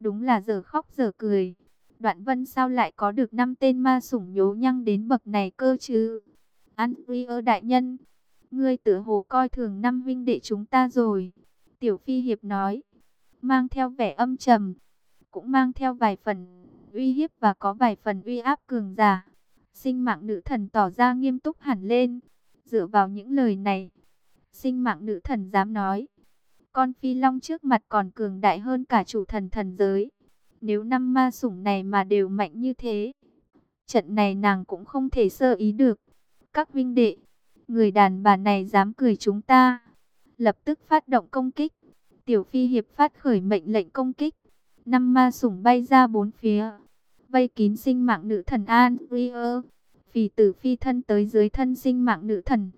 Đúng là giờ khóc giờ cười. Đoạn vân sao lại có được năm tên ma sủng nhố nhăng đến bậc này cơ chứ? Andrea đại nhân, ngươi tử hồ coi thường năm huynh đệ chúng ta rồi. Tiểu Phi Hiệp nói, mang theo vẻ âm trầm, cũng mang theo vài phần uy hiếp và có vài phần uy áp cường giả. Sinh mạng nữ thần tỏ ra nghiêm túc hẳn lên, dựa vào những lời này. Sinh mạng nữ thần dám nói, con phi long trước mặt còn cường đại hơn cả chủ thần thần giới. Nếu năm ma sủng này mà đều mạnh như thế, trận này nàng cũng không thể sơ ý được. Các vinh đệ, người đàn bà này dám cười chúng ta. Lập tức phát động công kích. Tiểu phi hiệp phát khởi mệnh lệnh công kích. Năm ma sủng bay ra bốn phía. Vây kín sinh mạng nữ thần An Rio. Phì tử phi thân tới dưới thân sinh mạng nữ thần.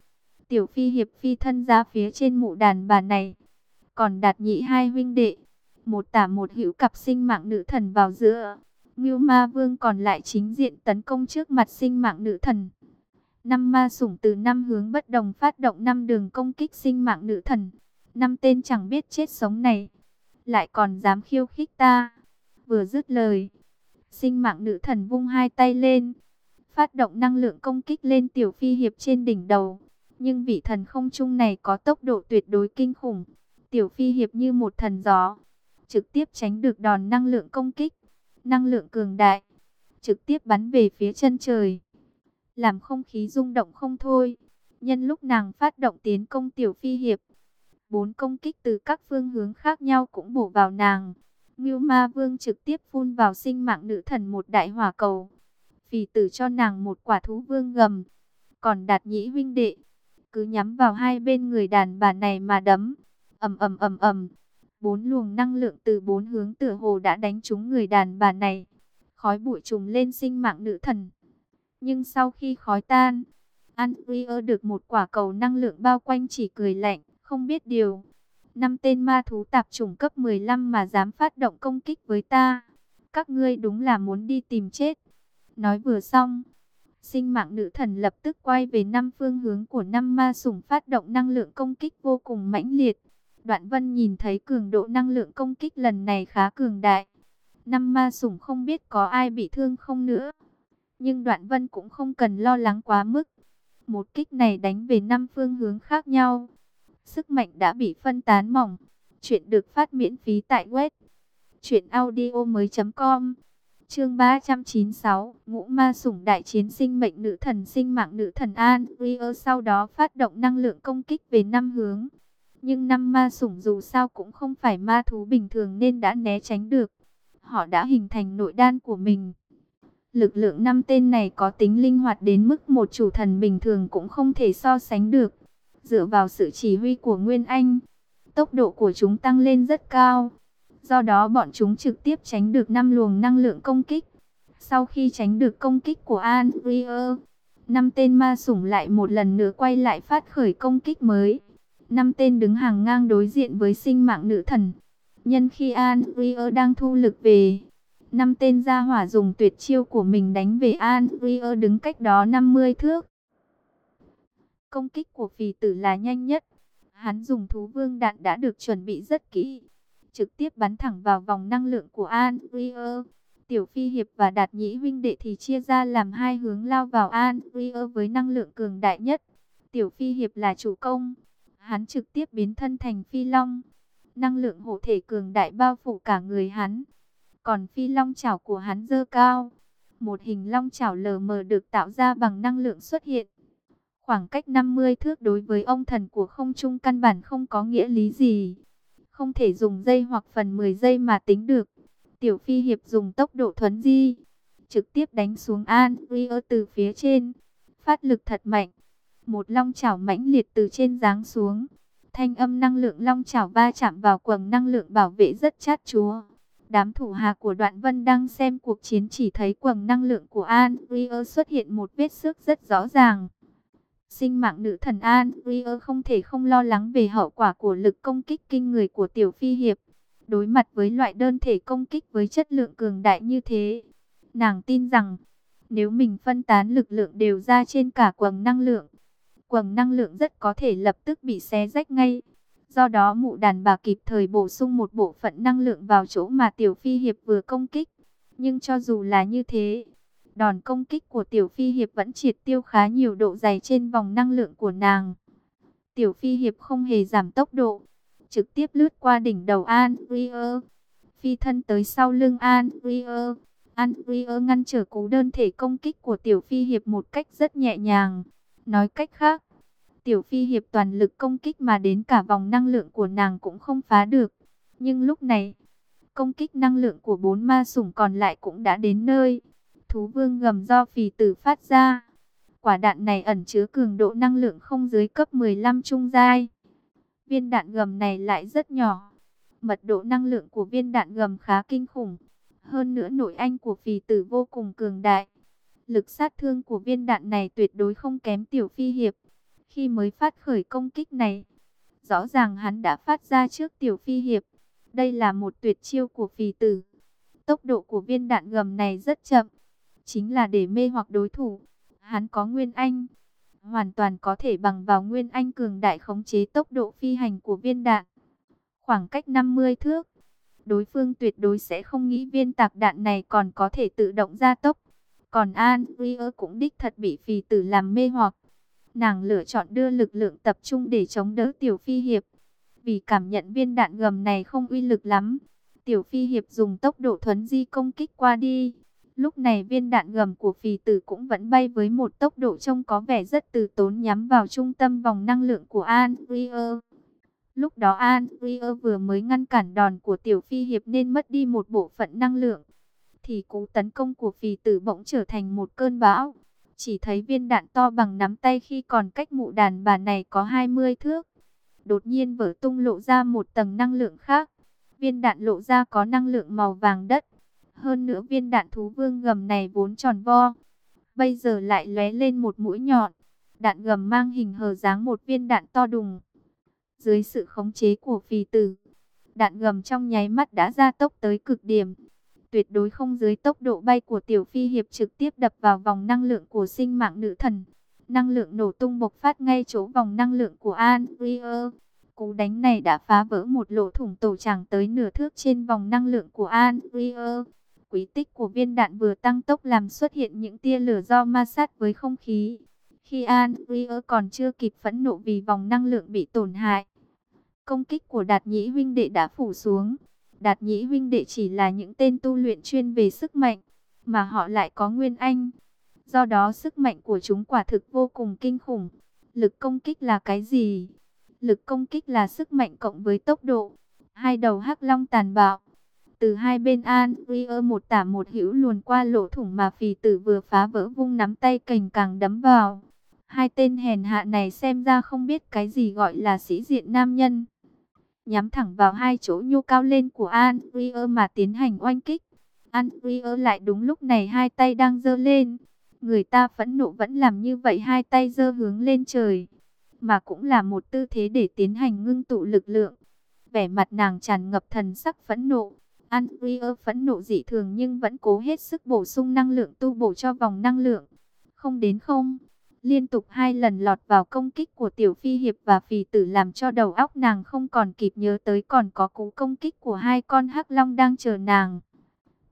Tiểu phi hiệp phi thân ra phía trên mụ đàn bà này. Còn đạt nhị hai huynh đệ. Một tả một hữu cặp sinh mạng nữ thần vào giữa. Ngưu ma vương còn lại chính diện tấn công trước mặt sinh mạng nữ thần. Năm ma sủng từ năm hướng bất đồng phát động năm đường công kích sinh mạng nữ thần. Năm tên chẳng biết chết sống này. Lại còn dám khiêu khích ta. Vừa dứt lời. Sinh mạng nữ thần vung hai tay lên. Phát động năng lượng công kích lên tiểu phi hiệp trên đỉnh đầu. Nhưng vị thần không trung này có tốc độ tuyệt đối kinh khủng. Tiểu phi hiệp như một thần gió. Trực tiếp tránh được đòn năng lượng công kích. Năng lượng cường đại. Trực tiếp bắn về phía chân trời làm không khí rung động không thôi. Nhân lúc nàng phát động tiến công tiểu phi hiệp, bốn công kích từ các phương hướng khác nhau cũng bổ vào nàng. Ngưu Ma Vương trực tiếp phun vào sinh mạng nữ thần một đại hỏa cầu. Phì tử cho nàng một quả thú vương gầm. Còn đạt nhĩ huynh đệ, cứ nhắm vào hai bên người đàn bà này mà đấm ầm ầm ầm ầm. Bốn luồng năng lượng từ bốn hướng tựa hồ đã đánh trúng người đàn bà này. Khói bụi trùng lên sinh mạng nữ thần. Nhưng sau khi khói tan, Andrea được một quả cầu năng lượng bao quanh chỉ cười lạnh, không biết điều. Năm tên ma thú tạp chủng cấp 15 mà dám phát động công kích với ta. Các ngươi đúng là muốn đi tìm chết. Nói vừa xong, sinh mạng nữ thần lập tức quay về năm phương hướng của năm ma sủng phát động năng lượng công kích vô cùng mãnh liệt. Đoạn vân nhìn thấy cường độ năng lượng công kích lần này khá cường đại. Năm ma sủng không biết có ai bị thương không nữa. Nhưng đoạn vân cũng không cần lo lắng quá mức. Một kích này đánh về năm phương hướng khác nhau. Sức mạnh đã bị phân tán mỏng. Chuyện được phát miễn phí tại web. Chuyện audio mới com Chương 396, Ngũ Ma Sủng Đại Chiến Sinh Mệnh Nữ Thần Sinh Mạng Nữ Thần An Rio sau đó phát động năng lượng công kích về năm hướng. Nhưng năm ma sủng dù sao cũng không phải ma thú bình thường nên đã né tránh được. Họ đã hình thành nội đan của mình. Lực lượng năm tên này có tính linh hoạt đến mức một chủ thần bình thường cũng không thể so sánh được. Dựa vào sự chỉ huy của Nguyên Anh, tốc độ của chúng tăng lên rất cao. Do đó bọn chúng trực tiếp tránh được năm luồng năng lượng công kích. Sau khi tránh được công kích của An Rier, năm tên ma sủng lại một lần nữa quay lại phát khởi công kích mới. Năm tên đứng hàng ngang đối diện với sinh mạng nữ thần. Nhân khi An Rier đang thu lực về, năm tên gia hỏa dùng tuyệt chiêu của mình đánh về An Rier đứng cách đó 50 thước. Công kích của phì tử là nhanh nhất. Hắn dùng thú vương đạn đã được chuẩn bị rất kỹ. Trực tiếp bắn thẳng vào vòng năng lượng của An Rier. Tiểu Phi Hiệp và Đạt Nhĩ huynh đệ thì chia ra làm hai hướng lao vào An Rier với năng lượng cường đại nhất. Tiểu Phi Hiệp là chủ công. Hắn trực tiếp biến thân thành Phi Long. Năng lượng hộ thể cường đại bao phủ cả người hắn. Còn phi long chảo của hắn dơ cao. Một hình long chảo lờ mờ được tạo ra bằng năng lượng xuất hiện. Khoảng cách 50 thước đối với ông thần của không trung căn bản không có nghĩa lý gì. Không thể dùng giây hoặc phần 10 giây mà tính được. Tiểu phi hiệp dùng tốc độ thuấn di. Trực tiếp đánh xuống An Rio từ phía trên. Phát lực thật mạnh. Một long chảo mãnh liệt từ trên giáng xuống. Thanh âm năng lượng long chảo va chạm vào quầng năng lượng bảo vệ rất chát chúa. Đám thủ hạ của Đoạn Vân đang xem cuộc chiến chỉ thấy quầng năng lượng của An Rio xuất hiện một vết xước rất rõ ràng. Sinh mạng nữ thần An Rio không thể không lo lắng về hậu quả của lực công kích kinh người của Tiểu Phi Hiệp. Đối mặt với loại đơn thể công kích với chất lượng cường đại như thế, nàng tin rằng nếu mình phân tán lực lượng đều ra trên cả quầng năng lượng, quầng năng lượng rất có thể lập tức bị xé rách ngay. Do đó mụ đàn bà kịp thời bổ sung một bộ phận năng lượng vào chỗ mà Tiểu Phi Hiệp vừa công kích. Nhưng cho dù là như thế, đòn công kích của Tiểu Phi Hiệp vẫn triệt tiêu khá nhiều độ dày trên vòng năng lượng của nàng. Tiểu Phi Hiệp không hề giảm tốc độ, trực tiếp lướt qua đỉnh đầu An Rier, phi thân tới sau lưng An Rier. An Rier ngăn trở cú đơn thể công kích của Tiểu Phi Hiệp một cách rất nhẹ nhàng. Nói cách khác, Tiểu Phi Hiệp toàn lực công kích mà đến cả vòng năng lượng của nàng cũng không phá được. Nhưng lúc này, công kích năng lượng của bốn ma sủng còn lại cũng đã đến nơi. Thú vương gầm do phì tử phát ra. Quả đạn này ẩn chứa cường độ năng lượng không dưới cấp 15 trung giai. Viên đạn gầm này lại rất nhỏ. Mật độ năng lượng của viên đạn gầm khá kinh khủng. Hơn nữa nội anh của phì tử vô cùng cường đại. Lực sát thương của viên đạn này tuyệt đối không kém tiểu phi hiệp. Khi mới phát khởi công kích này, rõ ràng hắn đã phát ra trước tiểu phi hiệp. Đây là một tuyệt chiêu của phì tử. Tốc độ của viên đạn gầm này rất chậm. Chính là để mê hoặc đối thủ. Hắn có nguyên anh. Hoàn toàn có thể bằng vào nguyên anh cường đại khống chế tốc độ phi hành của viên đạn. Khoảng cách 50 thước. Đối phương tuyệt đối sẽ không nghĩ viên tạc đạn này còn có thể tự động gia tốc. Còn An Ria cũng đích thật bị phì tử làm mê hoặc. Nàng lựa chọn đưa lực lượng tập trung để chống đỡ Tiểu Phi Hiệp. Vì cảm nhận viên đạn gầm này không uy lực lắm. Tiểu Phi Hiệp dùng tốc độ thuấn di công kích qua đi. Lúc này viên đạn gầm của phì tử cũng vẫn bay với một tốc độ trông có vẻ rất từ tốn nhắm vào trung tâm vòng năng lượng của An Ria. Lúc đó An Ria vừa mới ngăn cản đòn của Tiểu Phi Hiệp nên mất đi một bộ phận năng lượng. Thì cú tấn công của phì tử bỗng trở thành một cơn bão. Chỉ thấy viên đạn to bằng nắm tay khi còn cách mụ đàn bà này có 20 thước. Đột nhiên vỡ tung lộ ra một tầng năng lượng khác. Viên đạn lộ ra có năng lượng màu vàng đất. Hơn nữa viên đạn thú vương gầm này vốn tròn vo. Bây giờ lại lóe lên một mũi nhọn. Đạn gầm mang hình hờ dáng một viên đạn to đùng. Dưới sự khống chế của phì tử, đạn gầm trong nháy mắt đã ra tốc tới cực điểm tuyệt đối không dưới tốc độ bay của tiểu phi hiệp trực tiếp đập vào vòng năng lượng của sinh mạng nữ thần. Năng lượng nổ tung bộc phát ngay chỗ vòng năng lượng của An Cú đánh này đã phá vỡ một lỗ thủng tổ tràng tới nửa thước trên vòng năng lượng của An Quý tích của viên đạn vừa tăng tốc làm xuất hiện những tia lửa do ma sát với không khí. Khi An còn chưa kịp phẫn nộ vì vòng năng lượng bị tổn hại, công kích của đạt nhĩ huynh đệ đã phủ xuống. Đạt nhĩ huynh đệ chỉ là những tên tu luyện chuyên về sức mạnh, mà họ lại có nguyên anh. Do đó sức mạnh của chúng quả thực vô cùng kinh khủng. Lực công kích là cái gì? Lực công kích là sức mạnh cộng với tốc độ. Hai đầu hắc long tàn bạo. Từ hai bên An, Rio một tả một hữu luồn qua lỗ thủng mà phì tử vừa phá vỡ vung nắm tay cành càng đấm vào. Hai tên hèn hạ này xem ra không biết cái gì gọi là sĩ diện nam nhân nhắm thẳng vào hai chỗ nhô cao lên của Andrea mà tiến hành oanh kích. Andrea lại đúng lúc này hai tay đang giơ lên. Người ta phẫn nộ vẫn làm như vậy, hai tay giơ hướng lên trời. Mà cũng là một tư thế để tiến hành ngưng tụ lực lượng. Vẻ mặt nàng tràn ngập thần sắc phẫn nộ. Andrea phẫn nộ dị thường nhưng vẫn cố hết sức bổ sung năng lượng tu bổ cho vòng năng lượng. Không đến không liên tục hai lần lọt vào công kích của tiểu phi hiệp và phì tử làm cho đầu óc nàng không còn kịp nhớ tới còn có cú công kích của hai con hắc long đang chờ nàng.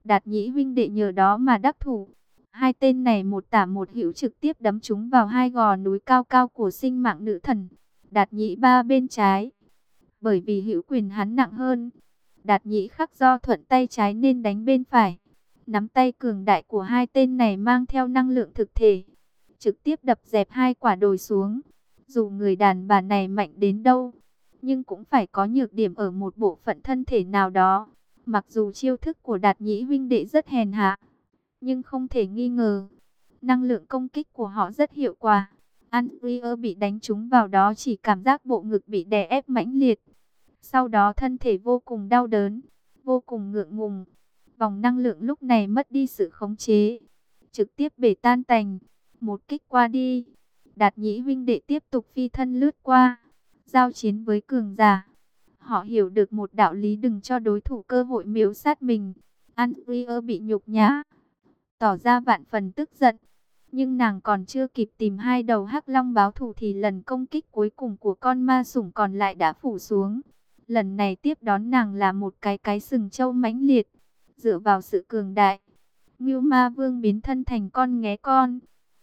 Đạt nhĩ huynh đệ nhờ đó mà đắc thủ. Hai tên này một tả một hữu trực tiếp đấm chúng vào hai gò núi cao cao của sinh mạng nữ thần. Đạt nhĩ ba bên trái. Bởi vì hữu quyền hắn nặng hơn. Đạt nhĩ khắc do thuận tay trái nên đánh bên phải. Nắm tay cường đại của hai tên này mang theo năng lượng thực thể trực tiếp đập dẹp hai quả đồi xuống. Dù người đàn bà này mạnh đến đâu, nhưng cũng phải có nhược điểm ở một bộ phận thân thể nào đó. Mặc dù chiêu thức của đạt nhĩ huynh đệ rất hèn hạ, nhưng không thể nghi ngờ, năng lượng công kích của họ rất hiệu quả. Andrea bị đánh trúng vào đó chỉ cảm giác bộ ngực bị đè ép mãnh liệt. Sau đó thân thể vô cùng đau đớn, vô cùng ngượng ngùng. Vòng năng lượng lúc này mất đi sự khống chế, trực tiếp bể tan tành. Một kích qua đi, đạt nhĩ huynh đệ tiếp tục phi thân lướt qua, giao chiến với cường giả. Họ hiểu được một đạo lý đừng cho đối thủ cơ hội miếu sát mình. Andrea bị nhục nhã, tỏ ra vạn phần tức giận. Nhưng nàng còn chưa kịp tìm hai đầu hắc long báo thù thì lần công kích cuối cùng của con ma sủng còn lại đã phủ xuống. Lần này tiếp đón nàng là một cái cái sừng trâu mãnh liệt, dựa vào sự cường đại. Ngưu ma vương biến thân thành con nghé con,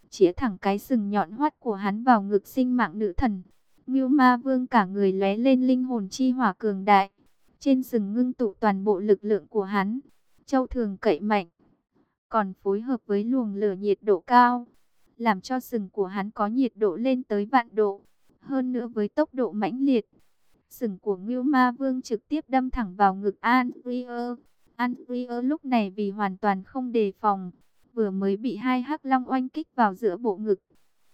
chĩa thẳng cái sừng nhọn hoắt của hắn vào ngực sinh mạng nữ thần. Ngưu ma vương cả người lóe lên linh hồn chi hỏa cường đại, trên sừng ngưng tụ toàn bộ lực lượng của hắn. Châu thường cậy mạnh, còn phối hợp với luồng lửa nhiệt độ cao, làm cho sừng của hắn có nhiệt độ lên tới vạn độ. Hơn nữa với tốc độ mãnh liệt, sừng của Ngưu Ma Vương trực tiếp đâm thẳng vào ngực An Rier. An Rier lúc này vì hoàn toàn không đề phòng, vừa mới bị hai hắc long oanh kích vào giữa bộ ngực.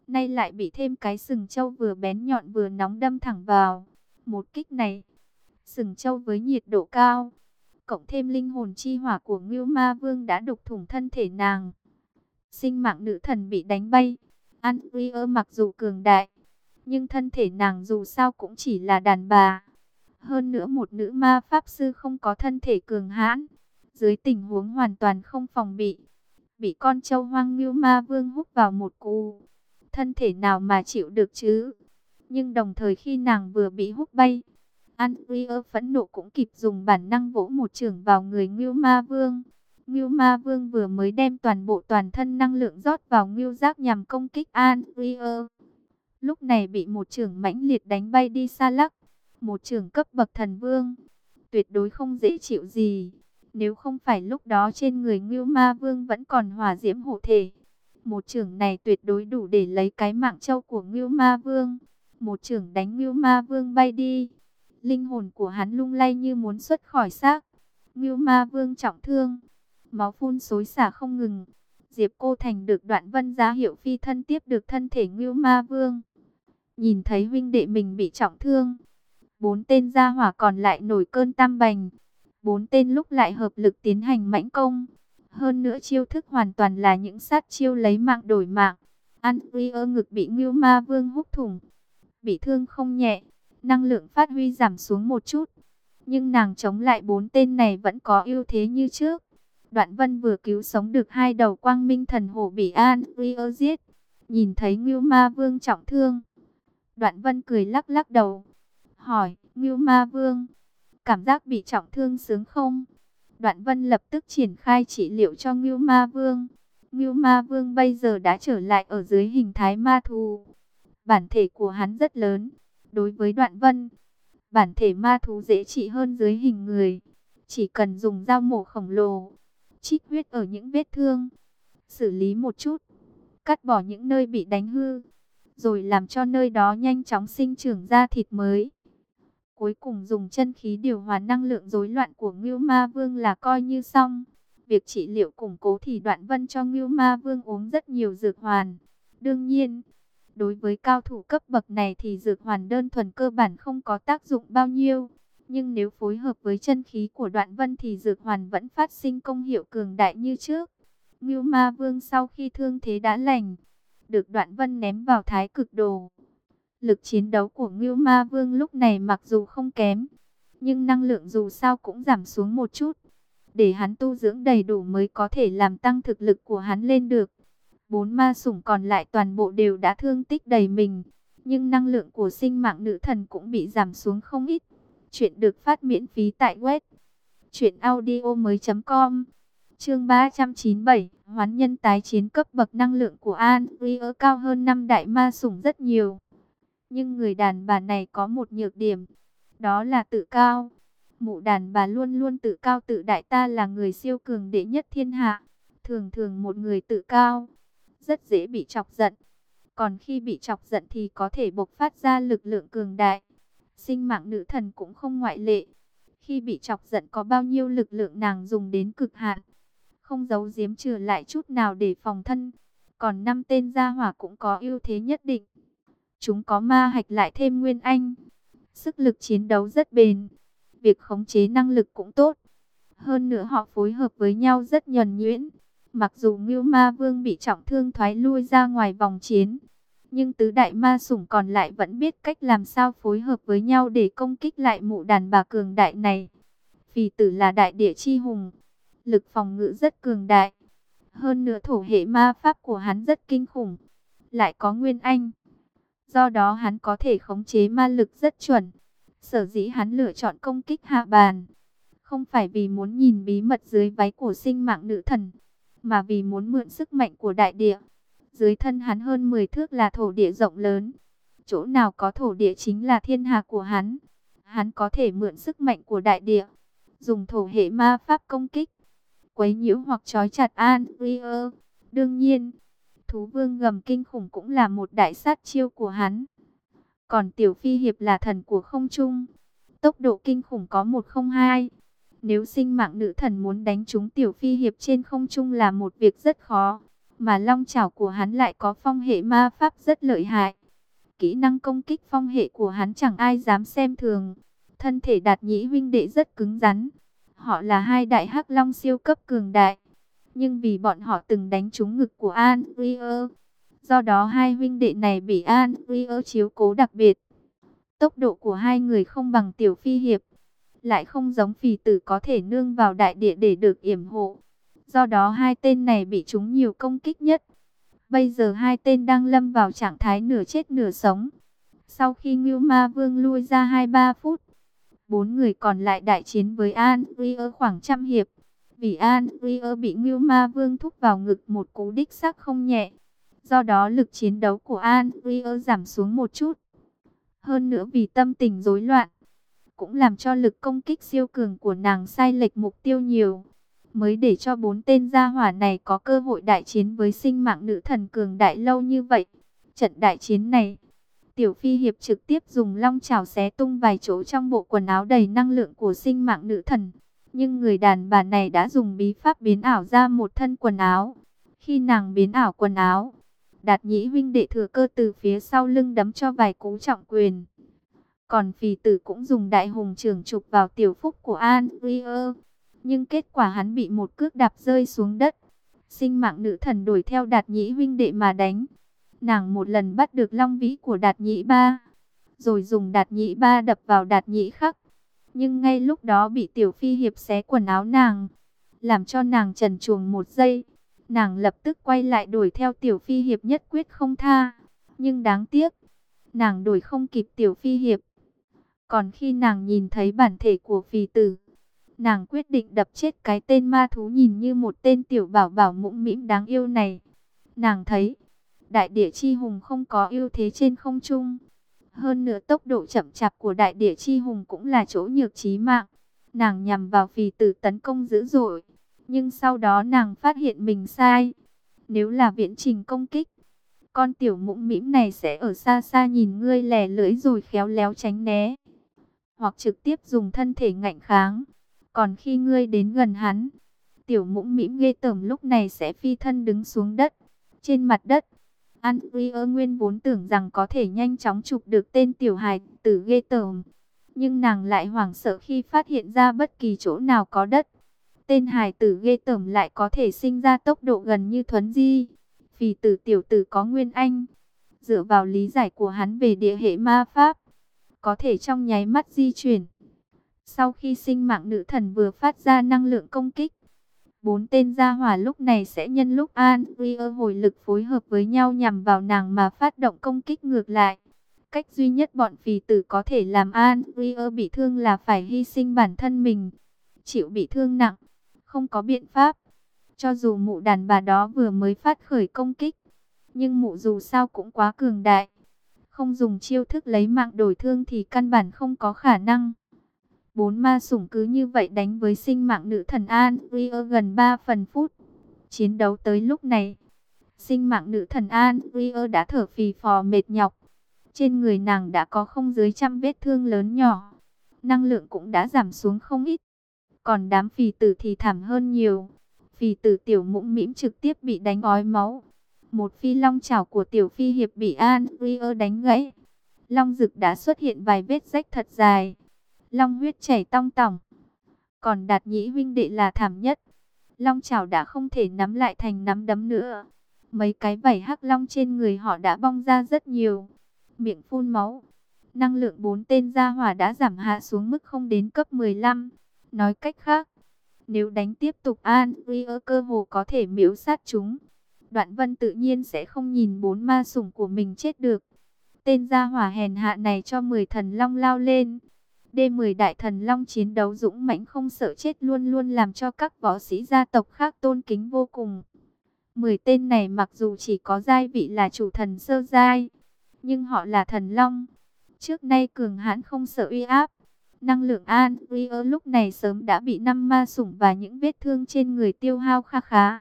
Nay lại bị thêm cái sừng trâu vừa bén nhọn vừa nóng đâm thẳng vào. Một kích này, sừng trâu với nhiệt độ cao, cộng thêm linh hồn chi hỏa của Ngưu Ma Vương đã đục thủng thân thể nàng. Sinh mạng nữ thần bị đánh bay. An mặc dù cường đại, nhưng thân thể nàng dù sao cũng chỉ là đàn bà. Hơn nữa một nữ ma pháp sư không có thân thể cường hãn, dưới tình huống hoàn toàn không phòng bị, bị con trâu hoang Ngưu Ma Vương hút vào một cú. Thân thể nào mà chịu được chứ? Nhưng đồng thời khi nàng vừa bị hút bay, Andrea phẫn nộ cũng kịp dùng bản năng vỗ một trường vào người Ngưu Ma Vương. Ngưu Ma Vương vừa mới đem toàn bộ toàn thân năng lượng rót vào Ngưu Giác nhằm công kích Andrea. Lúc này bị một trường mãnh liệt đánh bay đi xa lắc. Một trường cấp bậc thần vương. Tuyệt đối không dễ chịu gì. Nếu không phải lúc đó trên người Ngưu Ma Vương vẫn còn hỏa diễm hộ thể. Một trường này tuyệt đối đủ để lấy cái mạng châu của Ngưu Ma Vương. Một trường đánh Ngưu Ma Vương bay đi. Linh hồn của hắn lung lay như muốn xuất khỏi xác. Ngưu Ma Vương trọng thương. Máu phun xối xả không ngừng. Diệp Cô Thành được đoạn vân giá hiệu phi thân tiếp được thân thể Ngưu Ma Vương. Nhìn thấy huynh đệ mình bị trọng thương. Bốn tên gia hỏa còn lại nổi cơn tam bành. Bốn tên lúc lại hợp lực tiến hành mãnh công. Hơn nữa chiêu thức hoàn toàn là những sát chiêu lấy mạng đổi mạng. An ơ ngực bị Ngưu Ma Vương hút thủng. Bị thương không nhẹ. Năng lượng phát huy giảm xuống một chút. Nhưng nàng chống lại bốn tên này vẫn có ưu thế như trước. Đoạn vân vừa cứu sống được hai đầu quang minh thần hổ bị An ơ giết. Nhìn thấy Ngưu Ma Vương trọng thương. Đoạn vân cười lắc lắc đầu. Hỏi, Ngưu Ma Vương, cảm giác bị trọng thương sướng không? Đoạn vân lập tức triển khai trị liệu cho Ngưu Ma Vương. Ngưu Ma Vương bây giờ đã trở lại ở dưới hình thái ma thú. Bản thể của hắn rất lớn. Đối với đoạn vân, bản thể ma thú dễ trị hơn dưới hình người. Chỉ cần dùng dao mổ khổng lồ, trích huyết ở những vết thương, xử lý một chút, cắt bỏ những nơi bị đánh hư rồi làm cho nơi đó nhanh chóng sinh trưởng ra thịt mới. Cuối cùng dùng chân khí điều hòa năng lượng rối loạn của Ngưu Ma Vương là coi như xong. Việc trị liệu củng cố thì Đoạn Vân cho Ngưu Ma Vương uống rất nhiều dược hoàn. Đương nhiên, đối với cao thủ cấp bậc này thì dược hoàn đơn thuần cơ bản không có tác dụng bao nhiêu. Nhưng nếu phối hợp với chân khí của Đoạn Vân thì dược hoàn vẫn phát sinh công hiệu cường đại như trước. Ngưu Ma Vương sau khi thương thế đã lành, được Đoạn Vân ném vào thái cực đồ. Lực chiến đấu của Ngưu Ma Vương lúc này mặc dù không kém, nhưng năng lượng dù sao cũng giảm xuống một chút. Để hắn tu dưỡng đầy đủ mới có thể làm tăng thực lực của hắn lên được. Bốn ma sủng còn lại toàn bộ đều đã thương tích đầy mình, nhưng năng lượng của sinh mạng nữ thần cũng bị giảm xuống không ít. Chuyện được phát miễn phí tại web truyện audio mới.com Chương 397, hoán nhân tái chiến cấp bậc năng lượng của An Rier cao hơn năm đại ma sủng rất nhiều. Nhưng người đàn bà này có một nhược điểm, đó là tự cao. Mụ đàn bà luôn luôn tự cao tự đại ta là người siêu cường đệ nhất thiên hạ. Thường thường một người tự cao, rất dễ bị chọc giận. Còn khi bị chọc giận thì có thể bộc phát ra lực lượng cường đại. Sinh mạng nữ thần cũng không ngoại lệ. Khi bị chọc giận có bao nhiêu lực lượng nàng dùng đến cực hạn không giấu giếm trừ lại chút nào để phòng thân. Còn năm tên gia hỏa cũng có ưu thế nhất định. Chúng có ma hạch lại thêm nguyên anh. Sức lực chiến đấu rất bền. Việc khống chế năng lực cũng tốt. Hơn nữa họ phối hợp với nhau rất nhuần nhuyễn. Mặc dù Ngưu Ma Vương bị trọng thương thoái lui ra ngoài vòng chiến, nhưng tứ đại ma sủng còn lại vẫn biết cách làm sao phối hợp với nhau để công kích lại mụ đàn bà cường đại này. Phì tử là đại địa chi hùng, lực phòng ngự rất cường đại. Hơn nữa thổ hệ ma pháp của hắn rất kinh khủng, lại có nguyên anh. Do đó hắn có thể khống chế ma lực rất chuẩn. Sở dĩ hắn lựa chọn công kích hạ bàn. Không phải vì muốn nhìn bí mật dưới váy của sinh mạng nữ thần. Mà vì muốn mượn sức mạnh của đại địa. Dưới thân hắn hơn 10 thước là thổ địa rộng lớn. Chỗ nào có thổ địa chính là thiên hạ của hắn. Hắn có thể mượn sức mạnh của đại địa. Dùng thổ hệ ma pháp công kích. Quấy nhiễu hoặc trói chặt An Rier. Đương nhiên thú vương gầm kinh khủng cũng là một đại sát chiêu của hắn. Còn tiểu phi hiệp là thần của không trung. Tốc độ kinh khủng có 102. Nếu sinh mạng nữ thần muốn đánh trúng tiểu phi hiệp trên không trung là một việc rất khó. Mà long chảo của hắn lại có phong hệ ma pháp rất lợi hại. Kỹ năng công kích phong hệ của hắn chẳng ai dám xem thường. Thân thể đạt nhĩ huynh đệ rất cứng rắn. Họ là hai đại hắc long siêu cấp cường đại nhưng vì bọn họ từng đánh trúng ngực của An Rier. Do đó hai huynh đệ này bị An Rier chiếu cố đặc biệt. Tốc độ của hai người không bằng tiểu phi hiệp, lại không giống phì tử có thể nương vào đại địa để được yểm hộ. Do đó hai tên này bị trúng nhiều công kích nhất. Bây giờ hai tên đang lâm vào trạng thái nửa chết nửa sống. Sau khi Ngưu Ma Vương lui ra 2-3 phút, bốn người còn lại đại chiến với An Rier khoảng trăm hiệp. Vì An Rier bị Ngưu Ma Vương thúc vào ngực một cú đích xác không nhẹ. Do đó lực chiến đấu của An Rier giảm xuống một chút. Hơn nữa vì tâm tình rối loạn, cũng làm cho lực công kích siêu cường của nàng sai lệch mục tiêu nhiều. Mới để cho bốn tên gia hỏa này có cơ hội đại chiến với sinh mạng nữ thần cường đại lâu như vậy. Trận đại chiến này, Tiểu Phi Hiệp trực tiếp dùng long chảo xé tung vài chỗ trong bộ quần áo đầy năng lượng của sinh mạng nữ thần. Nhưng người đàn bà này đã dùng bí pháp biến ảo ra một thân quần áo. Khi nàng biến ảo quần áo, đạt nhĩ huynh đệ thừa cơ từ phía sau lưng đấm cho vài cú trọng quyền. Còn phì tử cũng dùng đại hùng trường chụp vào tiểu phúc của An Rier. Nhưng kết quả hắn bị một cước đạp rơi xuống đất. Sinh mạng nữ thần đuổi theo đạt nhĩ huynh đệ mà đánh. Nàng một lần bắt được long vĩ của đạt nhĩ ba. Rồi dùng đạt nhĩ ba đập vào đạt nhĩ khắc. Nhưng ngay lúc đó bị tiểu phi hiệp xé quần áo nàng, làm cho nàng trần chuồng một giây. Nàng lập tức quay lại đuổi theo tiểu phi hiệp nhất quyết không tha. Nhưng đáng tiếc, nàng đuổi không kịp tiểu phi hiệp. Còn khi nàng nhìn thấy bản thể của phi tử, nàng quyết định đập chết cái tên ma thú nhìn như một tên tiểu bảo bảo mũm mĩm đáng yêu này. Nàng thấy, đại địa chi hùng không có ưu thế trên không trung. Hơn nữa tốc độ chậm chạp của đại địa chi hùng cũng là chỗ nhược trí mạng. Nàng nhằm vào phì tử tấn công dữ dội. Nhưng sau đó nàng phát hiện mình sai. Nếu là viễn trình công kích, con tiểu mũm mĩm này sẽ ở xa xa nhìn ngươi lẻ lưỡi rồi khéo léo tránh né. Hoặc trực tiếp dùng thân thể ngạnh kháng. Còn khi ngươi đến gần hắn, tiểu mũm mĩm ghê tởm lúc này sẽ phi thân đứng xuống đất. Trên mặt đất, Andrea nguyên vốn tưởng rằng có thể nhanh chóng chụp được tên tiểu hài tử ghê tởm. Nhưng nàng lại hoảng sợ khi phát hiện ra bất kỳ chỗ nào có đất. Tên hài tử ghê tởm lại có thể sinh ra tốc độ gần như thuấn di. vì tử tiểu tử có nguyên anh. Dựa vào lý giải của hắn về địa hệ ma pháp. Có thể trong nháy mắt di chuyển. Sau khi sinh mạng nữ thần vừa phát ra năng lượng công kích Bốn tên gia hỏa lúc này sẽ nhân lúc An Rier hồi lực phối hợp với nhau nhằm vào nàng mà phát động công kích ngược lại. Cách duy nhất bọn phì tử có thể làm An Rier bị thương là phải hy sinh bản thân mình. Chịu bị thương nặng, không có biện pháp. Cho dù mụ đàn bà đó vừa mới phát khởi công kích, nhưng mụ dù sao cũng quá cường đại. Không dùng chiêu thức lấy mạng đổi thương thì căn bản không có khả năng. Bốn ma sủng cứ như vậy đánh với sinh mạng nữ thần An Rier gần 3 phần phút. Chiến đấu tới lúc này, sinh mạng nữ thần An Rier đã thở phì phò mệt nhọc. Trên người nàng đã có không dưới trăm vết thương lớn nhỏ. Năng lượng cũng đã giảm xuống không ít. Còn đám phì tử thì thảm hơn nhiều. Phì tử tiểu mũm mĩm trực tiếp bị đánh ói máu. Một phi long chảo của tiểu phi hiệp bị An Rier đánh gãy. Long rực đã xuất hiện vài vết rách thật dài long huyết chảy tong tỏng. Còn đạt nhĩ huynh đệ là thảm nhất. Long chảo đã không thể nắm lại thành nắm đấm nữa. Mấy cái vảy hắc long trên người họ đã bong ra rất nhiều. Miệng phun máu. Năng lượng bốn tên gia hỏa đã giảm hạ xuống mức không đến cấp 15. Nói cách khác, Nếu đánh tiếp tục An Rier cơ hồ có thể miễu sát chúng. Đoạn vân tự nhiên sẽ không nhìn bốn ma sủng của mình chết được. Tên gia hỏa hèn hạ này cho 10 thần long lao lên. D10 đại thần long chiến đấu dũng mãnh không sợ chết luôn luôn làm cho các võ sĩ gia tộc khác tôn kính vô cùng. 10 tên này mặc dù chỉ có giai vị là chủ thần sơ giai, nhưng họ là thần long. Trước nay cường hãn không sợ uy áp. Năng lượng an uy ở lúc này sớm đã bị năm ma sủng và những vết thương trên người tiêu hao kha khá.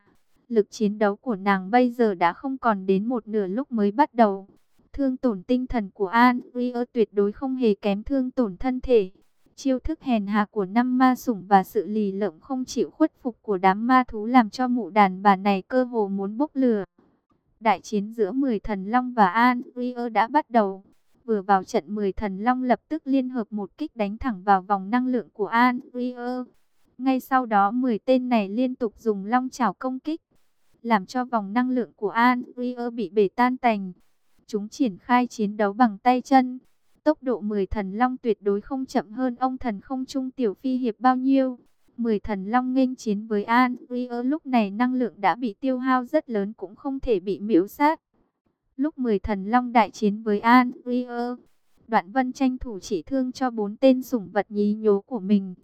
Lực chiến đấu của nàng bây giờ đã không còn đến một nửa lúc mới bắt đầu. Thương tổn tinh thần của An Uy tuyệt đối không hề kém thương tổn thân thể. Chiêu thức hèn hạ của năm ma sủng và sự lì lợm không chịu khuất phục của đám ma thú làm cho mụ đàn bà này cơ hồ muốn bốc lửa. Đại chiến giữa 10 thần long và An Uy đã bắt đầu. Vừa vào trận 10 thần long lập tức liên hợp một kích đánh thẳng vào vòng năng lượng của An Uy Ngay sau đó 10 tên này liên tục dùng long chảo công kích, làm cho vòng năng lượng của An Uy bị bể tan tành. Chúng triển khai chiến đấu bằng tay chân. Tốc độ 10 thần long tuyệt đối không chậm hơn ông thần không trung tiểu phi hiệp bao nhiêu. 10 thần long nghênh chiến với An Rio lúc này năng lượng đã bị tiêu hao rất lớn cũng không thể bị miễu sát. Lúc 10 thần long đại chiến với An Rio, Đoạn Vân tranh thủ chỉ thương cho bốn tên sủng vật nhí nhố của mình.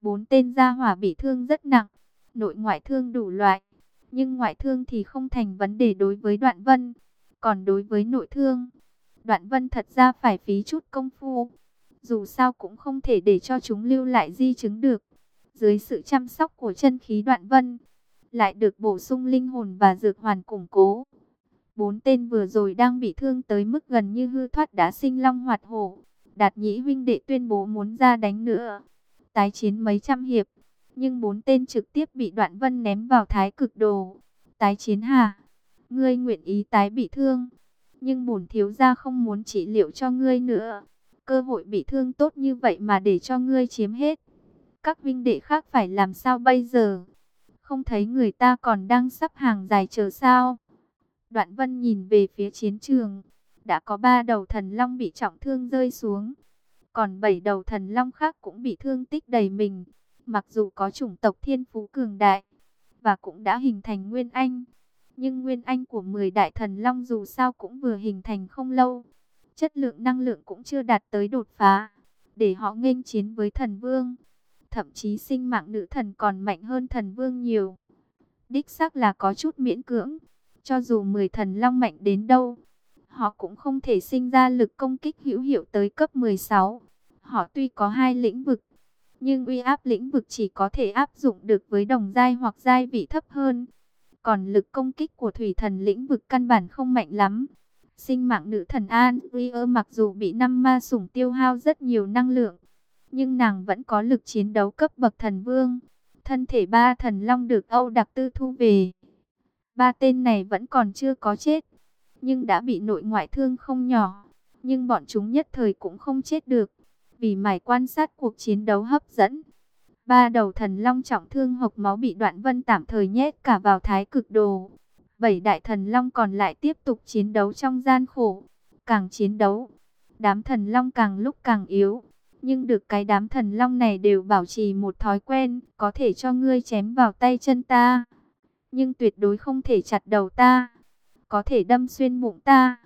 Bốn tên gia hỏa bị thương rất nặng, nội ngoại thương đủ loại, nhưng ngoại thương thì không thành vấn đề đối với Đoạn Vân. Còn đối với nội thương, Đoạn Vân thật ra phải phí chút công phu. Dù sao cũng không thể để cho chúng lưu lại di chứng được. Dưới sự chăm sóc của chân khí Đoạn Vân, lại được bổ sung linh hồn và dược hoàn củng cố. Bốn tên vừa rồi đang bị thương tới mức gần như hư thoát đã sinh long hoạt hổ. Đạt nhĩ huynh đệ tuyên bố muốn ra đánh nữa. Tái chiến mấy trăm hiệp. Nhưng bốn tên trực tiếp bị đoạn vân ném vào thái cực đồ. Tái chiến hà ngươi nguyện ý tái bị thương. Nhưng bổn thiếu gia không muốn trị liệu cho ngươi nữa. Cơ hội bị thương tốt như vậy mà để cho ngươi chiếm hết. Các vinh đệ khác phải làm sao bây giờ? Không thấy người ta còn đang sắp hàng dài chờ sao? Đoạn vân nhìn về phía chiến trường. Đã có ba đầu thần long bị trọng thương rơi xuống. Còn bảy đầu thần long khác cũng bị thương tích đầy mình. Mặc dù có chủng tộc thiên phú cường đại. Và cũng đã hình thành nguyên anh nhưng nguyên anh của 10 đại thần long dù sao cũng vừa hình thành không lâu. Chất lượng năng lượng cũng chưa đạt tới đột phá. Để họ nghênh chiến với thần vương. Thậm chí sinh mạng nữ thần còn mạnh hơn thần vương nhiều. Đích xác là có chút miễn cưỡng. Cho dù 10 thần long mạnh đến đâu. Họ cũng không thể sinh ra lực công kích hữu hiệu tới cấp 16. Họ tuy có hai lĩnh vực. Nhưng uy áp lĩnh vực chỉ có thể áp dụng được với đồng giai hoặc giai vị thấp hơn còn lực công kích của thủy thần lĩnh vực căn bản không mạnh lắm. Sinh mạng nữ thần An Rier mặc dù bị năm ma sủng tiêu hao rất nhiều năng lượng, nhưng nàng vẫn có lực chiến đấu cấp bậc thần vương. Thân thể ba thần long được Âu Đặc Tư thu về. Ba tên này vẫn còn chưa có chết, nhưng đã bị nội ngoại thương không nhỏ. Nhưng bọn chúng nhất thời cũng không chết được, vì mải quan sát cuộc chiến đấu hấp dẫn. Ba đầu thần long trọng thương hộc máu bị đoạn vân tạm thời nhét cả vào thái cực đồ. Bảy đại thần long còn lại tiếp tục chiến đấu trong gian khổ. Càng chiến đấu, đám thần long càng lúc càng yếu. Nhưng được cái đám thần long này đều bảo trì một thói quen, có thể cho ngươi chém vào tay chân ta. Nhưng tuyệt đối không thể chặt đầu ta. Có thể đâm xuyên bụng ta.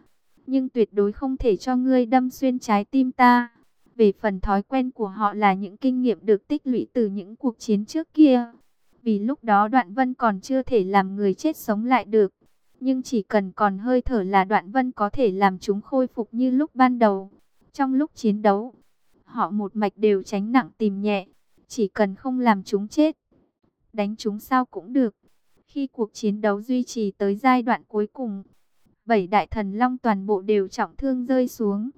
Nhưng tuyệt đối không thể cho ngươi đâm xuyên trái tim ta. Về phần thói quen của họ là những kinh nghiệm được tích lũy từ những cuộc chiến trước kia. Vì lúc đó Đoạn Vân còn chưa thể làm người chết sống lại được. Nhưng chỉ cần còn hơi thở là Đoạn Vân có thể làm chúng khôi phục như lúc ban đầu. Trong lúc chiến đấu, họ một mạch đều tránh nặng tìm nhẹ. Chỉ cần không làm chúng chết, đánh chúng sao cũng được. Khi cuộc chiến đấu duy trì tới giai đoạn cuối cùng, bảy đại thần long toàn bộ đều trọng thương rơi xuống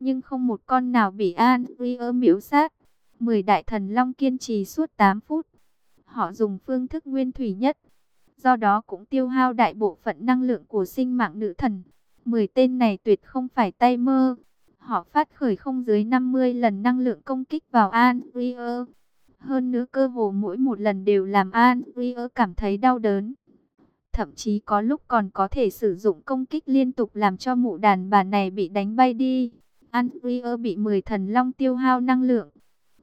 nhưng không một con nào bị An Rier miễu sát. Mười đại thần long kiên trì suốt 8 phút. Họ dùng phương thức nguyên thủy nhất, do đó cũng tiêu hao đại bộ phận năng lượng của sinh mạng nữ thần. Mười tên này tuyệt không phải tay mơ. Họ phát khởi không dưới 50 lần năng lượng công kích vào An Rier. Hơn nữa cơ hồ mỗi một lần đều làm An Rier cảm thấy đau đớn thậm chí có lúc còn có thể sử dụng công kích liên tục làm cho mụ đàn bà này bị đánh bay đi. Andrea bị 10 thần long tiêu hao năng lượng.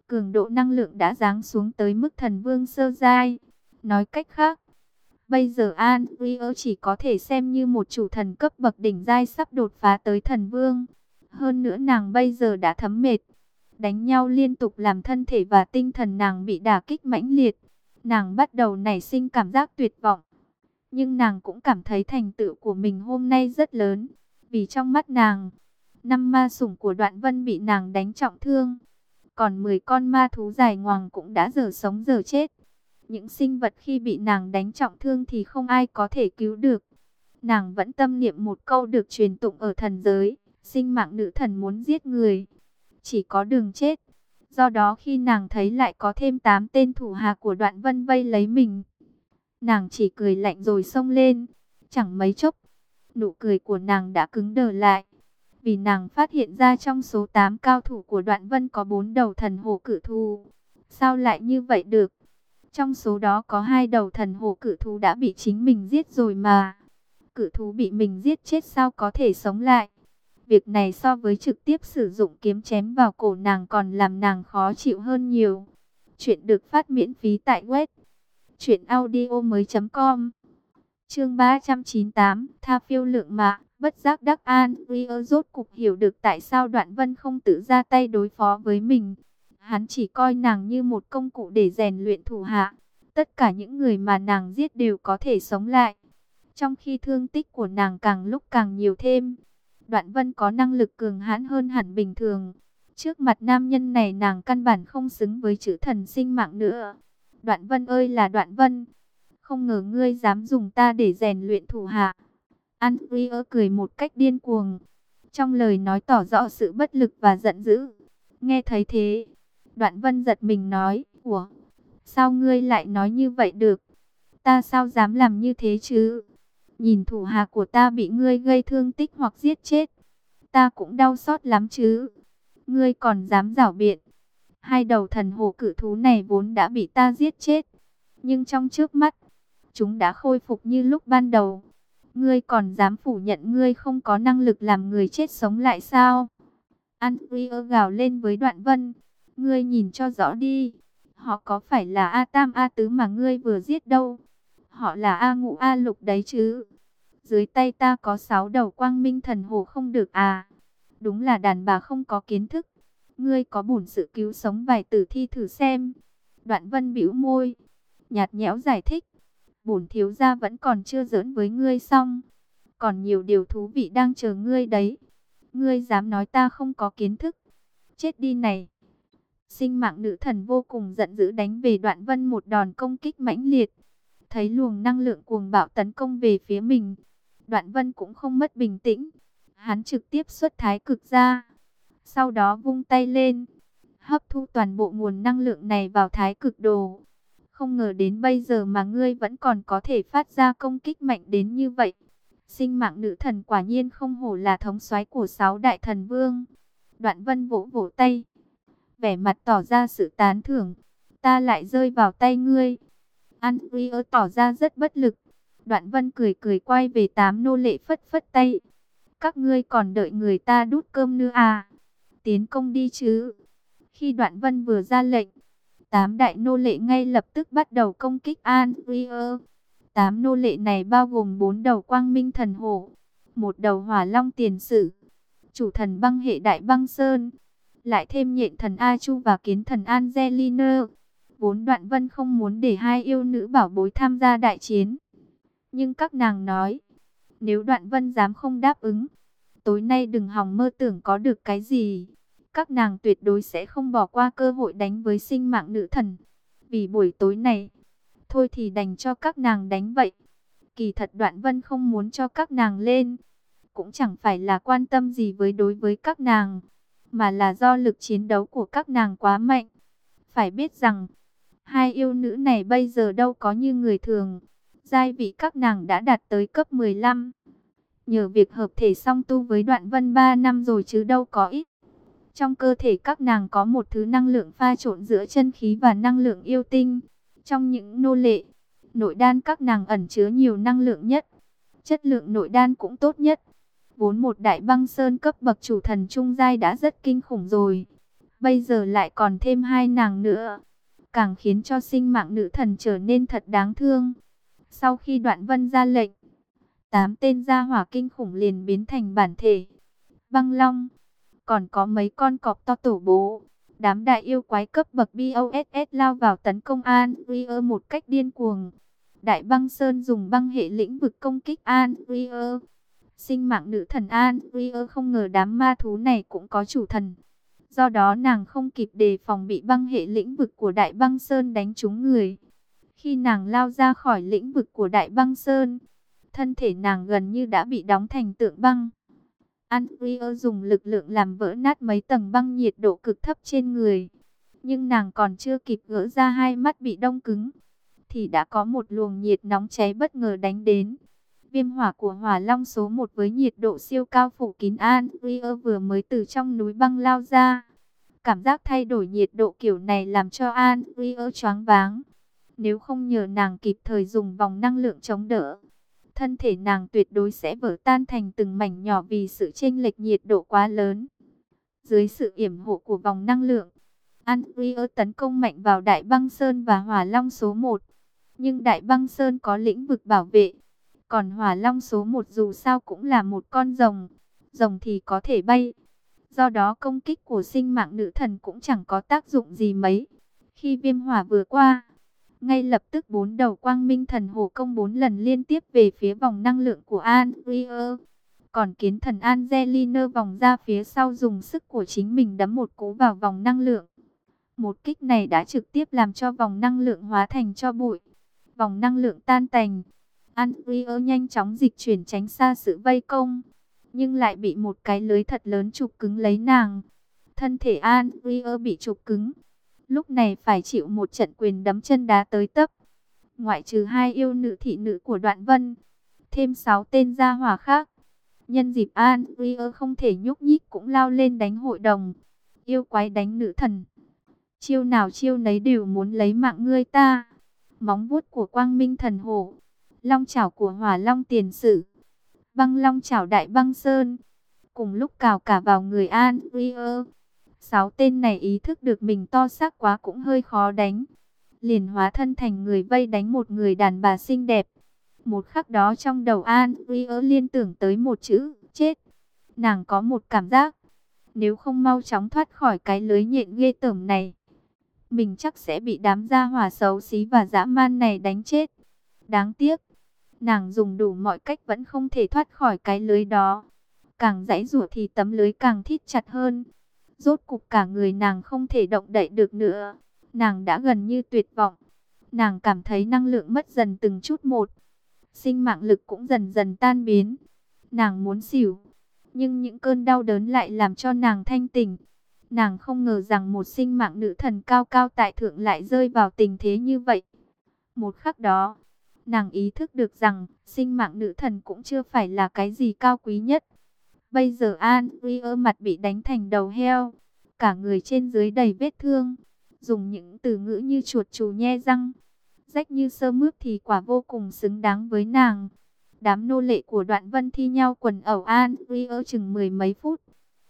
cường độ năng lượng đã giáng xuống tới mức thần vương sơ giai. Nói cách khác, bây giờ Andrea chỉ có thể xem như một chủ thần cấp bậc đỉnh giai sắp đột phá tới thần vương. Hơn nữa nàng bây giờ đã thấm mệt, đánh nhau liên tục làm thân thể và tinh thần nàng bị đả kích mãnh liệt. Nàng bắt đầu nảy sinh cảm giác tuyệt vọng. Nhưng nàng cũng cảm thấy thành tựu của mình hôm nay rất lớn. Vì trong mắt nàng, năm ma sủng của đoạn vân bị nàng đánh trọng thương. Còn 10 con ma thú dài ngoằng cũng đã giờ sống giờ chết. Những sinh vật khi bị nàng đánh trọng thương thì không ai có thể cứu được. Nàng vẫn tâm niệm một câu được truyền tụng ở thần giới. Sinh mạng nữ thần muốn giết người. Chỉ có đường chết. Do đó khi nàng thấy lại có thêm 8 tên thủ hạ của đoạn vân vây lấy mình. Nàng chỉ cười lạnh rồi xông lên. Chẳng mấy chốc. Nụ cười của nàng đã cứng đờ lại vì nàng phát hiện ra trong số 8 cao thủ của đoạn vân có 4 đầu thần hổ cử thú. Sao lại như vậy được? Trong số đó có hai đầu thần hổ cử thú đã bị chính mình giết rồi mà. Cử thú bị mình giết chết sao có thể sống lại? Việc này so với trực tiếp sử dụng kiếm chém vào cổ nàng còn làm nàng khó chịu hơn nhiều. Chuyện được phát miễn phí tại web truyệnaudiomoi.com. Chương 398, Tha phiêu lượng mạ. Bất giác Đắc An Rio rốt cục hiểu được tại sao Đoạn Vân không tự ra tay đối phó với mình. Hắn chỉ coi nàng như một công cụ để rèn luyện thủ hạ. Tất cả những người mà nàng giết đều có thể sống lại. Trong khi thương tích của nàng càng lúc càng nhiều thêm. Đoạn Vân có năng lực cường hãn hơn hẳn bình thường. Trước mặt nam nhân này nàng căn bản không xứng với chữ thần sinh mạng nữa. Đoạn Vân ơi là Đoạn Vân. Không ngờ ngươi dám dùng ta để rèn luyện thủ hạ. Andrea cười một cách điên cuồng. Trong lời nói tỏ rõ sự bất lực và giận dữ. Nghe thấy thế, đoạn vân giật mình nói, Ủa, sao ngươi lại nói như vậy được? Ta sao dám làm như thế chứ? Nhìn thủ hạ của ta bị ngươi gây thương tích hoặc giết chết. Ta cũng đau xót lắm chứ. Ngươi còn dám rảo biện. Hai đầu thần hồ cử thú này vốn đã bị ta giết chết. Nhưng trong trước mắt, chúng đã khôi phục như lúc ban đầu. Ngươi còn dám phủ nhận ngươi không có năng lực làm người chết sống lại sao? Andrea gào lên với đoạn vân. Ngươi nhìn cho rõ đi. Họ có phải là A Tam, A Tứ mà ngươi vừa giết đâu? Họ là A Ngũ, A Lục đấy chứ. Dưới tay ta có sáu đầu quang minh thần hồ không được à? Đúng là đàn bà không có kiến thức. Ngươi có bổn sự cứu sống vài tử thi thử xem. Đoạn vân bĩu môi. Nhạt nhẽo giải thích bổn thiếu gia vẫn còn chưa giỡn với ngươi xong. Còn nhiều điều thú vị đang chờ ngươi đấy. Ngươi dám nói ta không có kiến thức. Chết đi này. Sinh mạng nữ thần vô cùng giận dữ đánh về đoạn vân một đòn công kích mãnh liệt. Thấy luồng năng lượng cuồng bạo tấn công về phía mình. Đoạn vân cũng không mất bình tĩnh. Hắn trực tiếp xuất thái cực ra. Sau đó vung tay lên. Hấp thu toàn bộ nguồn năng lượng này vào thái cực đồ. Không ngờ đến bây giờ mà ngươi vẫn còn có thể phát ra công kích mạnh đến như vậy. Sinh mạng nữ thần quả nhiên không hổ là thống soái của sáu đại thần vương. Đoạn vân vỗ vỗ tay. Vẻ mặt tỏ ra sự tán thưởng. Ta lại rơi vào tay ngươi. Andrea tỏ ra rất bất lực. Đoạn vân cười cười quay về tám nô lệ phất phất tay. Các ngươi còn đợi người ta đút cơm nữa à? Tiến công đi chứ. Khi đoạn vân vừa ra lệnh, Tám đại nô lệ ngay lập tức bắt đầu công kích Andrea. Tám nô lệ này bao gồm bốn đầu quang minh thần hổ, một đầu hỏa long tiền sử, chủ thần băng hệ đại băng sơn, lại thêm nhện thần A Chu và kiến thần Angelina. Vốn đoạn vân không muốn để hai yêu nữ bảo bối tham gia đại chiến. Nhưng các nàng nói, nếu đoạn vân dám không đáp ứng, tối nay đừng hòng mơ tưởng có được cái gì các nàng tuyệt đối sẽ không bỏ qua cơ hội đánh với sinh mạng nữ thần. Vì buổi tối này, thôi thì đành cho các nàng đánh vậy. Kỳ thật đoạn vân không muốn cho các nàng lên, cũng chẳng phải là quan tâm gì với đối với các nàng, mà là do lực chiến đấu của các nàng quá mạnh. Phải biết rằng, hai yêu nữ này bây giờ đâu có như người thường, giai vị các nàng đã đạt tới cấp 15. Nhờ việc hợp thể song tu với đoạn vân 3 năm rồi chứ đâu có ít. Trong cơ thể các nàng có một thứ năng lượng pha trộn giữa chân khí và năng lượng yêu tinh. Trong những nô lệ, nội đan các nàng ẩn chứa nhiều năng lượng nhất. Chất lượng nội đan cũng tốt nhất. Vốn một đại băng sơn cấp bậc chủ thần trung giai đã rất kinh khủng rồi. Bây giờ lại còn thêm hai nàng nữa. Càng khiến cho sinh mạng nữ thần trở nên thật đáng thương. Sau khi đoạn vân ra lệnh, tám tên gia hỏa kinh khủng liền biến thành bản thể. Băng long, còn có mấy con cọp to tổ bố. Đám đại yêu quái cấp bậc BOSS lao vào tấn công An Rier một cách điên cuồng. Đại băng sơn dùng băng hệ lĩnh vực công kích An Rier. Sinh mạng nữ thần An Rier không ngờ đám ma thú này cũng có chủ thần. Do đó nàng không kịp đề phòng bị băng hệ lĩnh vực của đại băng sơn đánh trúng người. Khi nàng lao ra khỏi lĩnh vực của đại băng sơn, thân thể nàng gần như đã bị đóng thành tượng băng. Andrea dùng lực lượng làm vỡ nát mấy tầng băng nhiệt độ cực thấp trên người. Nhưng nàng còn chưa kịp gỡ ra hai mắt bị đông cứng. Thì đã có một luồng nhiệt nóng cháy bất ngờ đánh đến. Viêm hỏa của hỏa long số 1 với nhiệt độ siêu cao phủ kín Andrea vừa mới từ trong núi băng lao ra. Cảm giác thay đổi nhiệt độ kiểu này làm cho Andrea choáng váng. Nếu không nhờ nàng kịp thời dùng vòng năng lượng chống đỡ, thân thể nàng tuyệt đối sẽ vỡ tan thành từng mảnh nhỏ vì sự chênh lệch nhiệt độ quá lớn. Dưới sự yểm hộ của vòng năng lượng, Andrea tấn công mạnh vào Đại Băng Sơn và Hỏa Long số 1. Nhưng Đại Băng Sơn có lĩnh vực bảo vệ, còn Hỏa Long số 1 dù sao cũng là một con rồng, rồng thì có thể bay. Do đó công kích của sinh mạng nữ thần cũng chẳng có tác dụng gì mấy. Khi viêm hỏa vừa qua, ngay lập tức bốn đầu quang minh thần hổ công bốn lần liên tiếp về phía vòng năng lượng của Andrea. Còn kiến thần Angelina vòng ra phía sau dùng sức của chính mình đấm một cú vào vòng năng lượng. Một kích này đã trực tiếp làm cho vòng năng lượng hóa thành cho bụi. Vòng năng lượng tan tành. Andrea nhanh chóng dịch chuyển tránh xa sự vây công. Nhưng lại bị một cái lưới thật lớn chụp cứng lấy nàng. Thân thể Andrea bị chụp cứng lúc này phải chịu một trận quyền đấm chân đá tới tấp. Ngoại trừ hai yêu nữ thị nữ của đoạn vân, thêm sáu tên gia hỏa khác. Nhân dịp An Rier không thể nhúc nhích cũng lao lên đánh hội đồng. Yêu quái đánh nữ thần. Chiêu nào chiêu nấy đều muốn lấy mạng ngươi ta. Móng vuốt của quang minh thần hổ. Long chảo của hỏa long tiền sử. Băng long chảo đại băng sơn. Cùng lúc cào cả vào người An Rier. Sáu tên này ý thức được mình to xác quá cũng hơi khó đánh. Liền hóa thân thành người vây đánh một người đàn bà xinh đẹp. Một khắc đó trong đầu An Ria liên tưởng tới một chữ, chết. Nàng có một cảm giác, nếu không mau chóng thoát khỏi cái lưới nhện ghê tởm này, mình chắc sẽ bị đám gia hỏa xấu xí và dã man này đánh chết. Đáng tiếc, nàng dùng đủ mọi cách vẫn không thể thoát khỏi cái lưới đó. Càng dãy rủa thì tấm lưới càng thít chặt hơn. Rốt cục cả người nàng không thể động đậy được nữa. Nàng đã gần như tuyệt vọng. Nàng cảm thấy năng lượng mất dần từng chút một. Sinh mạng lực cũng dần dần tan biến. Nàng muốn xỉu. Nhưng những cơn đau đớn lại làm cho nàng thanh tỉnh. Nàng không ngờ rằng một sinh mạng nữ thần cao cao tại thượng lại rơi vào tình thế như vậy. Một khắc đó, nàng ý thức được rằng sinh mạng nữ thần cũng chưa phải là cái gì cao quý nhất. Bây giờ An Rier mặt bị đánh thành đầu heo, cả người trên dưới đầy vết thương, dùng những từ ngữ như chuột chù nhe răng, rách như sơ mướp thì quả vô cùng xứng đáng với nàng. Đám nô lệ của Đoạn Vân thi nhau quần ẩu An Rier chừng mười mấy phút.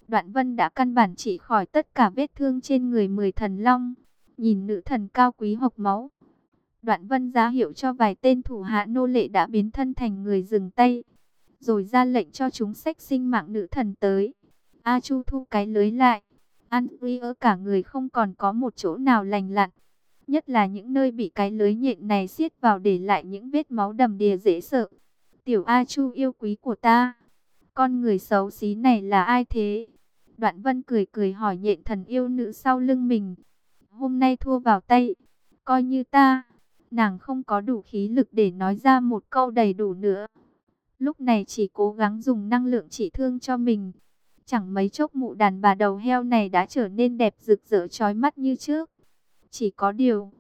Đoạn Vân đã căn bản trị khỏi tất cả vết thương trên người mười thần long, nhìn nữ thần cao quý hộc máu. Đoạn Vân giá hiệu cho vài tên thủ hạ nô lệ đã biến thân thành người dừng tay rồi ra lệnh cho chúng sách sinh mạng nữ thần tới. A Chu thu cái lưới lại, An ở cả người không còn có một chỗ nào lành lặn. Nhất là những nơi bị cái lưới nhện này siết vào để lại những vết máu đầm đìa dễ sợ. Tiểu A Chu yêu quý của ta, con người xấu xí này là ai thế? Đoạn vân cười cười hỏi nhện thần yêu nữ sau lưng mình. Hôm nay thua vào tay, coi như ta, nàng không có đủ khí lực để nói ra một câu đầy đủ nữa. Lúc này chỉ cố gắng dùng năng lượng trị thương cho mình. Chẳng mấy chốc mụ đàn bà đầu heo này đã trở nên đẹp rực rỡ chói mắt như trước. Chỉ có điều,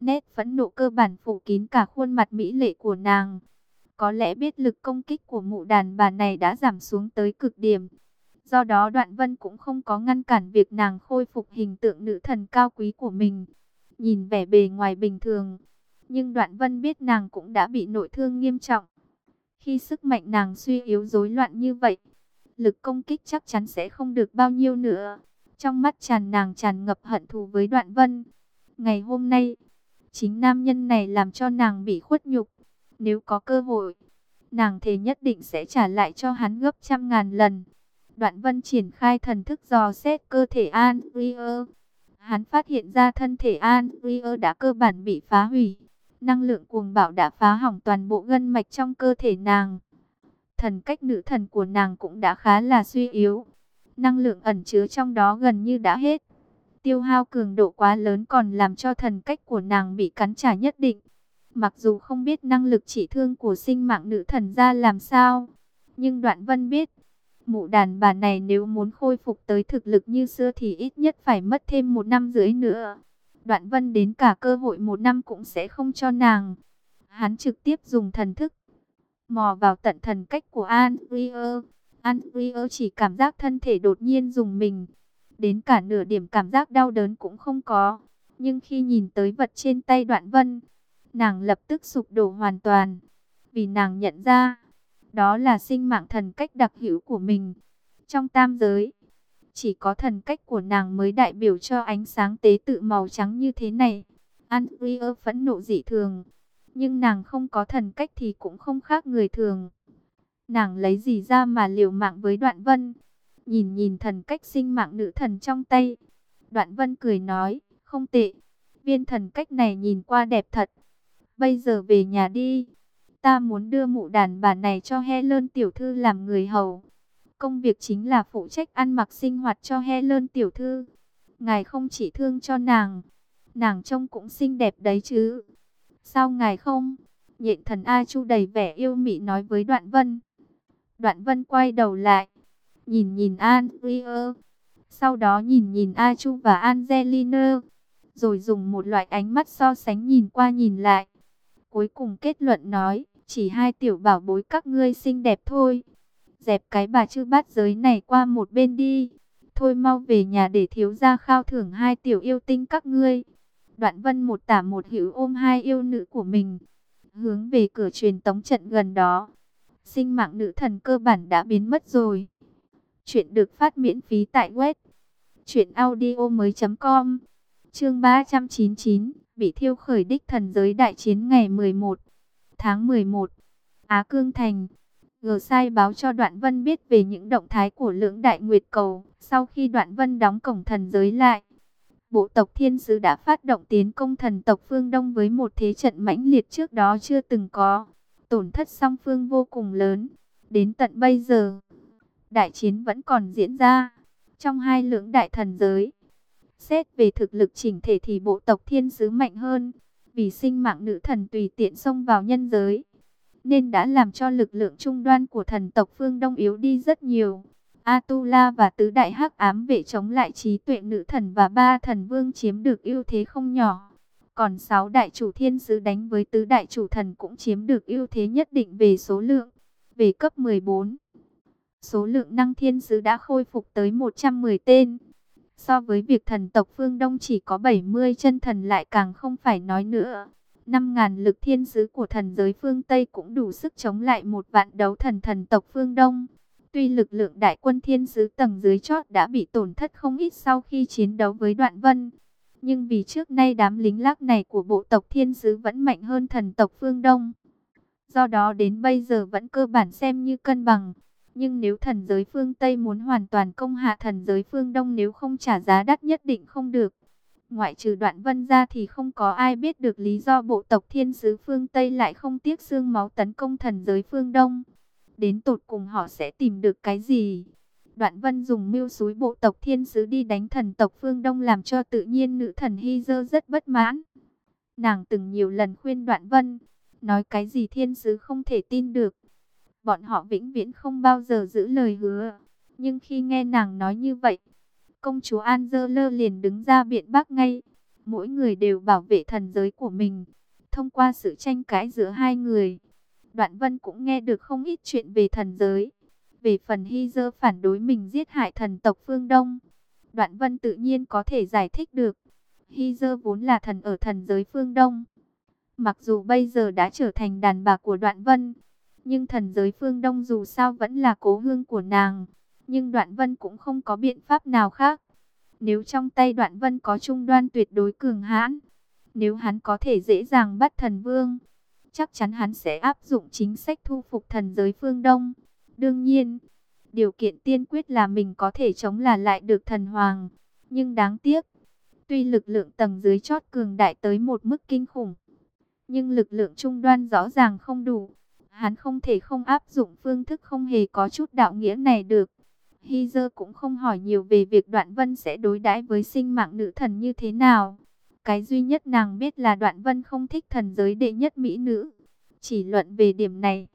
nét phẫn nộ cơ bản phủ kín cả khuôn mặt mỹ lệ của nàng. Có lẽ biết lực công kích của mụ đàn bà này đã giảm xuống tới cực điểm. Do đó đoạn vân cũng không có ngăn cản việc nàng khôi phục hình tượng nữ thần cao quý của mình. Nhìn vẻ bề ngoài bình thường, nhưng đoạn vân biết nàng cũng đã bị nội thương nghiêm trọng. Khi sức mạnh nàng suy yếu rối loạn như vậy, lực công kích chắc chắn sẽ không được bao nhiêu nữa. Trong mắt tràn nàng tràn ngập hận thù với đoạn vân. Ngày hôm nay, chính nam nhân này làm cho nàng bị khuất nhục. Nếu có cơ hội, nàng thề nhất định sẽ trả lại cho hắn gấp trăm ngàn lần. Đoạn vân triển khai thần thức dò xét cơ thể An Rier. Hắn phát hiện ra thân thể An Rier đã cơ bản bị phá hủy. Năng lượng cuồng bạo đã phá hỏng toàn bộ gân mạch trong cơ thể nàng. Thần cách nữ thần của nàng cũng đã khá là suy yếu. Năng lượng ẩn chứa trong đó gần như đã hết. Tiêu hao cường độ quá lớn còn làm cho thần cách của nàng bị cắn trả nhất định. Mặc dù không biết năng lực trị thương của sinh mạng nữ thần ra làm sao, nhưng Đoạn Vân biết, mụ đàn bà này nếu muốn khôi phục tới thực lực như xưa thì ít nhất phải mất thêm một năm rưỡi nữa. Đoạn Vân đến cả cơ hội một năm cũng sẽ không cho nàng. Hắn trực tiếp dùng thần thức, mò vào tận thần cách của An Rier. An Rier chỉ cảm giác thân thể đột nhiên dùng mình. Đến cả nửa điểm cảm giác đau đớn cũng không có. Nhưng khi nhìn tới vật trên tay Đoạn Vân, nàng lập tức sụp đổ hoàn toàn. Vì nàng nhận ra, đó là sinh mạng thần cách đặc hữu của mình. Trong tam giới, chỉ có thần cách của nàng mới đại biểu cho ánh sáng tế tự màu trắng như thế này. Andrea phẫn nộ dị thường, nhưng nàng không có thần cách thì cũng không khác người thường. Nàng lấy gì ra mà liều mạng với đoạn vân? Nhìn nhìn thần cách sinh mạng nữ thần trong tay. Đoạn vân cười nói, không tệ. Viên thần cách này nhìn qua đẹp thật. Bây giờ về nhà đi. Ta muốn đưa mụ đàn bà này cho Helen tiểu thư làm người hầu. Công việc chính là phụ trách ăn mặc sinh hoạt cho Helen tiểu thư. Ngài không chỉ thương cho nàng. Nàng trông cũng xinh đẹp đấy chứ. Sao ngài không? Nhện thần A Chu đầy vẻ yêu mị nói với Đoạn Vân. Đoạn Vân quay đầu lại. Nhìn nhìn An Rier. Sau đó nhìn nhìn A Chu và Angelina. Rồi dùng một loại ánh mắt so sánh nhìn qua nhìn lại. Cuối cùng kết luận nói, chỉ hai tiểu bảo bối các ngươi xinh đẹp thôi. Dẹp cái bà chư bát giới này qua một bên đi. Thôi mau về nhà để thiếu gia khao thưởng hai tiểu yêu tinh các ngươi. Đoạn vân một tả một hữu ôm hai yêu nữ của mình. Hướng về cửa truyền tống trận gần đó. Sinh mạng nữ thần cơ bản đã biến mất rồi. Chuyện được phát miễn phí tại web. Chuyện audio mới.com Chương 399 bị thiêu khởi đích thần giới đại chiến ngày 11 tháng 11. Á Cương Thành G sai báo cho Đoạn Vân biết về những động thái của lưỡng đại nguyệt cầu. Sau khi Đoạn Vân đóng cổng thần giới lại, bộ tộc thiên sứ đã phát động tiến công thần tộc phương Đông với một thế trận mãnh liệt trước đó chưa từng có. Tổn thất song phương vô cùng lớn. Đến tận bây giờ, đại chiến vẫn còn diễn ra trong hai lưỡng đại thần giới. Xét về thực lực chỉnh thể thì bộ tộc thiên sứ mạnh hơn, vì sinh mạng nữ thần tùy tiện xông vào nhân giới, nên đã làm cho lực lượng trung đoan của thần tộc phương Đông yếu đi rất nhiều. Atula và tứ đại hắc ám vệ chống lại trí tuệ nữ thần và ba thần vương chiếm được ưu thế không nhỏ. Còn sáu đại chủ thiên sứ đánh với tứ đại chủ thần cũng chiếm được ưu thế nhất định về số lượng. Về cấp 14, số lượng năng thiên sứ đã khôi phục tới 110 tên. So với việc thần tộc phương Đông chỉ có 70 chân thần lại càng không phải nói nữa. 5.000 lực thiên sứ của thần giới phương Tây cũng đủ sức chống lại một vạn đấu thần thần tộc phương Đông. Tuy lực lượng đại quân thiên sứ tầng dưới chót đã bị tổn thất không ít sau khi chiến đấu với đoạn vân. Nhưng vì trước nay đám lính lác này của bộ tộc thiên sứ vẫn mạnh hơn thần tộc phương Đông. Do đó đến bây giờ vẫn cơ bản xem như cân bằng. Nhưng nếu thần giới phương Tây muốn hoàn toàn công hạ thần giới phương Đông nếu không trả giá đắt nhất định không được. Ngoại trừ đoạn vân ra thì không có ai biết được lý do bộ tộc thiên sứ phương Tây lại không tiếc xương máu tấn công thần giới phương Đông. Đến tột cùng họ sẽ tìm được cái gì? Đoạn vân dùng mưu suối bộ tộc thiên sứ đi đánh thần tộc phương Đông làm cho tự nhiên nữ thần Hy Dơ rất bất mãn. Nàng từng nhiều lần khuyên đoạn vân, nói cái gì thiên sứ không thể tin được bọn họ vĩnh viễn không bao giờ giữ lời hứa. Nhưng khi nghe nàng nói như vậy, công chúa Angela liền đứng ra biện bác ngay. Mỗi người đều bảo vệ thần giới của mình. Thông qua sự tranh cãi giữa hai người, Đoạn Vân cũng nghe được không ít chuyện về thần giới. Về phần Hy Dơ phản đối mình giết hại thần tộc phương Đông, Đoạn Vân tự nhiên có thể giải thích được. Hy Dơ vốn là thần ở thần giới phương Đông. Mặc dù bây giờ đã trở thành đàn bà của Đoạn Vân, nhưng thần giới phương Đông dù sao vẫn là cố hương của nàng. Nhưng Đoạn Vân cũng không có biện pháp nào khác. Nếu trong tay đoạn vân có trung đoan tuyệt đối cường hãn, nếu hắn có thể dễ dàng bắt thần vương, chắc chắn hắn sẽ áp dụng chính sách thu phục thần giới phương Đông. Đương nhiên, điều kiện tiên quyết là mình có thể chống là lại được thần hoàng. Nhưng đáng tiếc, tuy lực lượng tầng dưới chót cường đại tới một mức kinh khủng, nhưng lực lượng trung đoan rõ ràng không đủ. Hắn không thể không áp dụng phương thức không hề có chút đạo nghĩa này được. Hy Dơ cũng không hỏi nhiều về việc Đoạn Vân sẽ đối đãi với sinh mạng nữ thần như thế nào. Cái duy nhất nàng biết là Đoạn Vân không thích thần giới đệ nhất mỹ nữ. Chỉ luận về điểm này,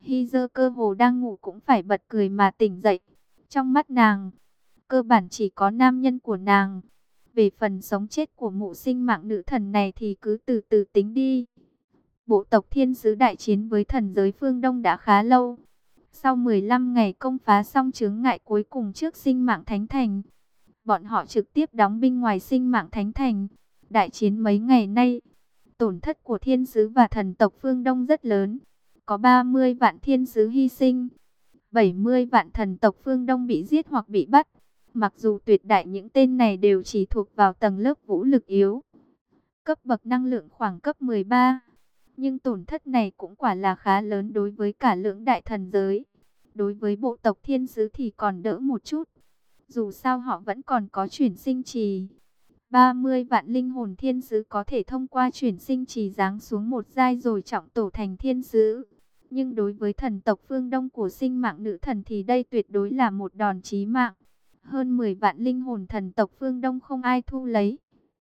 Hy Dơ cơ hồ đang ngủ cũng phải bật cười mà tỉnh dậy. Trong mắt nàng, cơ bản chỉ có nam nhân của nàng. Về phần sống chết của mụ sinh mạng nữ thần này thì cứ từ từ tính đi. Bộ tộc thiên sứ đại chiến với thần giới phương Đông đã khá lâu. Sau 15 ngày công phá xong chướng ngại cuối cùng trước sinh mạng thánh thành, bọn họ trực tiếp đóng binh ngoài sinh mạng thánh thành. Đại chiến mấy ngày nay, tổn thất của thiên sứ và thần tộc phương Đông rất lớn. Có 30 vạn thiên sứ hy sinh, 70 vạn thần tộc phương Đông bị giết hoặc bị bắt. Mặc dù tuyệt đại những tên này đều chỉ thuộc vào tầng lớp vũ lực yếu, cấp bậc năng lượng khoảng cấp 13, nhưng tổn thất này cũng quả là khá lớn đối với cả lưỡng đại thần giới. Đối với bộ tộc thiên sứ thì còn đỡ một chút. Dù sao họ vẫn còn có chuyển sinh trì. 30 vạn linh hồn thiên sứ có thể thông qua chuyển sinh trì giáng xuống một giai rồi trọng tổ thành thiên sứ. Nhưng đối với thần tộc phương đông của sinh mạng nữ thần thì đây tuyệt đối là một đòn chí mạng. Hơn 10 vạn linh hồn thần tộc phương đông không ai thu lấy.